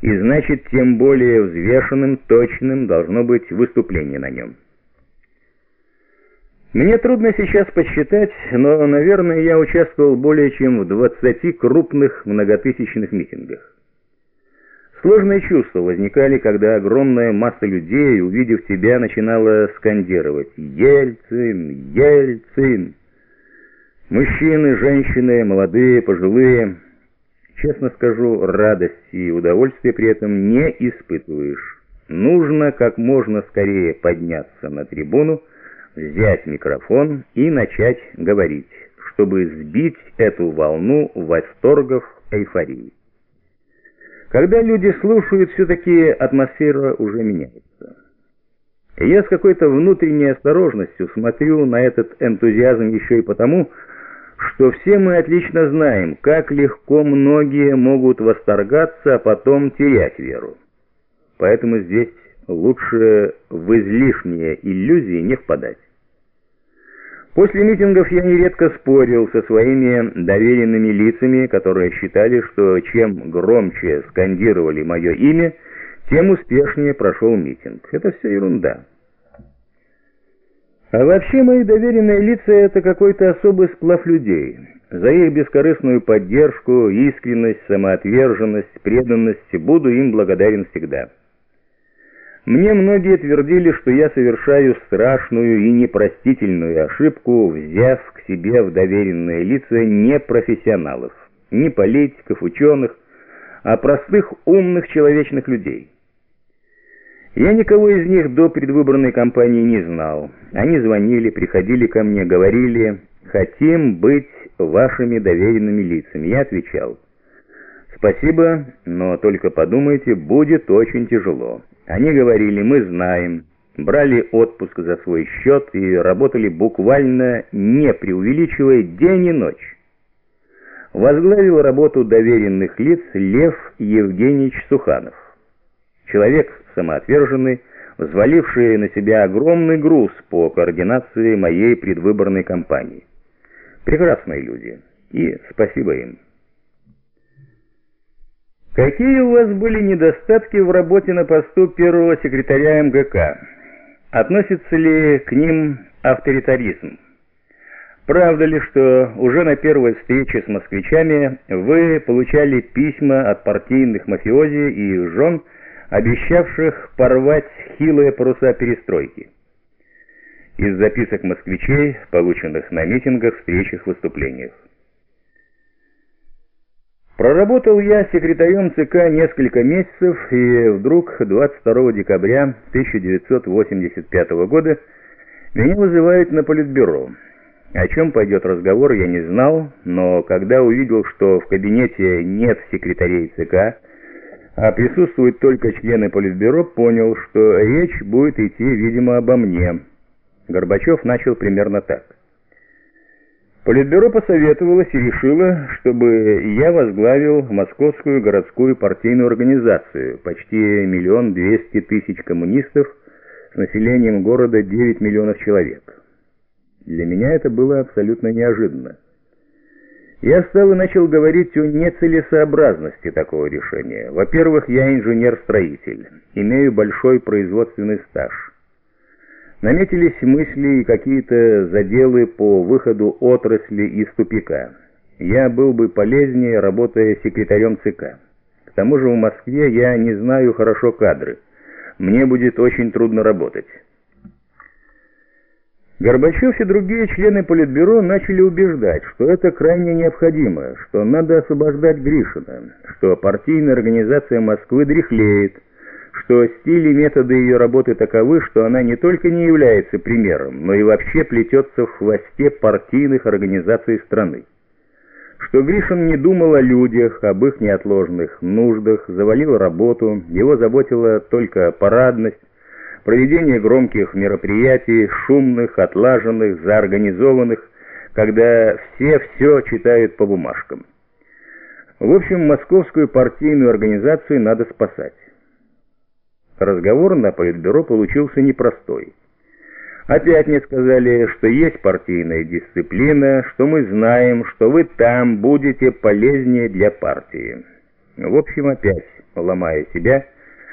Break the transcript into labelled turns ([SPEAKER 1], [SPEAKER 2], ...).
[SPEAKER 1] и значит, тем более взвешенным, точным должно быть выступление на нем. Мне трудно сейчас подсчитать, но, наверное, я участвовал более чем в 20 крупных многотысячных митингах. Сложные чувства возникали, когда огромная масса людей, увидев тебя, начинала скандировать «Ельцин! Ельцин!». Мужчины, женщины, молодые, пожилые. Честно скажу, радости и удовольствия при этом не испытываешь. Нужно как можно скорее подняться на трибуну, взять микрофон и начать говорить, чтобы сбить эту волну восторгов, эйфории. Когда люди слушают, все-таки атмосфера уже меняется. Я с какой-то внутренней осторожностью смотрю на этот энтузиазм еще и потому, что все мы отлично знаем, как легко многие могут восторгаться, а потом терять веру. Поэтому здесь лучше в излишние иллюзии не впадать. После митингов я нередко спорил со своими доверенными лицами, которые считали, что чем громче скандировали мое имя, тем успешнее прошел митинг. Это все ерунда. А вообще мои доверенные лица — это какой-то особый сплав людей. За их бескорыстную поддержку, искренность, самоотверженность, преданность буду им благодарен всегда. Мне многие твердили, что я совершаю страшную и непростительную ошибку, взяв к себе в доверенные лица не профессионалов, не политиков, ученых, а простых умных человечных людей. Я никого из них до предвыборной кампании не знал. Они звонили, приходили ко мне, говорили «Хотим быть вашими доверенными лицами». Я отвечал «Спасибо, но только подумайте, будет очень тяжело». Они говорили «Мы знаем», брали отпуск за свой счет и работали буквально не преувеличивая день и ночь. Возглавил работу доверенных лиц Лев Евгеньевич Суханов. Человек самоотверженный, взваливший на себя огромный груз по координации моей предвыборной кампании. Прекрасные люди, и спасибо им. Какие у вас были недостатки в работе на посту первого секретаря МГК? Относится ли к ним авторитаризм? Правда ли, что уже на первой встрече с москвичами вы получали письма от партийных мафиози и их жен, обещавших порвать хилые паруса перестройки? Из записок москвичей, полученных на митингах, встречах, выступлениях. Проработал я секретарем ЦК несколько месяцев, и вдруг 22 декабря 1985 года меня вызывают на политбюро. О чем пойдет разговор, я не знал, но когда увидел, что в кабинете нет секретарей ЦК, а присутствуют только члены политбюро, понял, что речь будет идти, видимо, обо мне. Горбачев начал примерно так. Политбюро посоветовалось и решило, чтобы я возглавил Московскую городскую партийную организацию, почти миллион двести тысяч коммунистов с населением города 9 миллионов человек. Для меня это было абсолютно неожиданно. Я встал и начал говорить о нецелесообразности такого решения. Во-первых, я инженер-строитель, имею большой производственный стаж. Наметились мысли и какие-то заделы по выходу отрасли из тупика. Я был бы полезнее, работая секретарем ЦК. К тому же в Москве я не знаю хорошо кадры. Мне будет очень трудно работать. Горбачев и другие члены Политбюро начали убеждать, что это крайне необходимо, что надо освобождать Гришина, что партийная организация Москвы дряхлеет, что стиль и методы ее работы таковы, что она не только не является примером, но и вообще плетется в хвосте партийных организаций страны. Что Гришин не думал о людях, об их неотложных нуждах, завалил работу, его заботила только парадность, проведение громких мероприятий, шумных, отлаженных, заорганизованных, когда все все читают по бумажкам. В общем, московскую партийную организацию надо спасать. Разговор на политбюро получился непростой. Опять мне сказали, что есть партийная дисциплина, что мы знаем, что вы там будете полезнее для партии. В общем, опять ломая себя,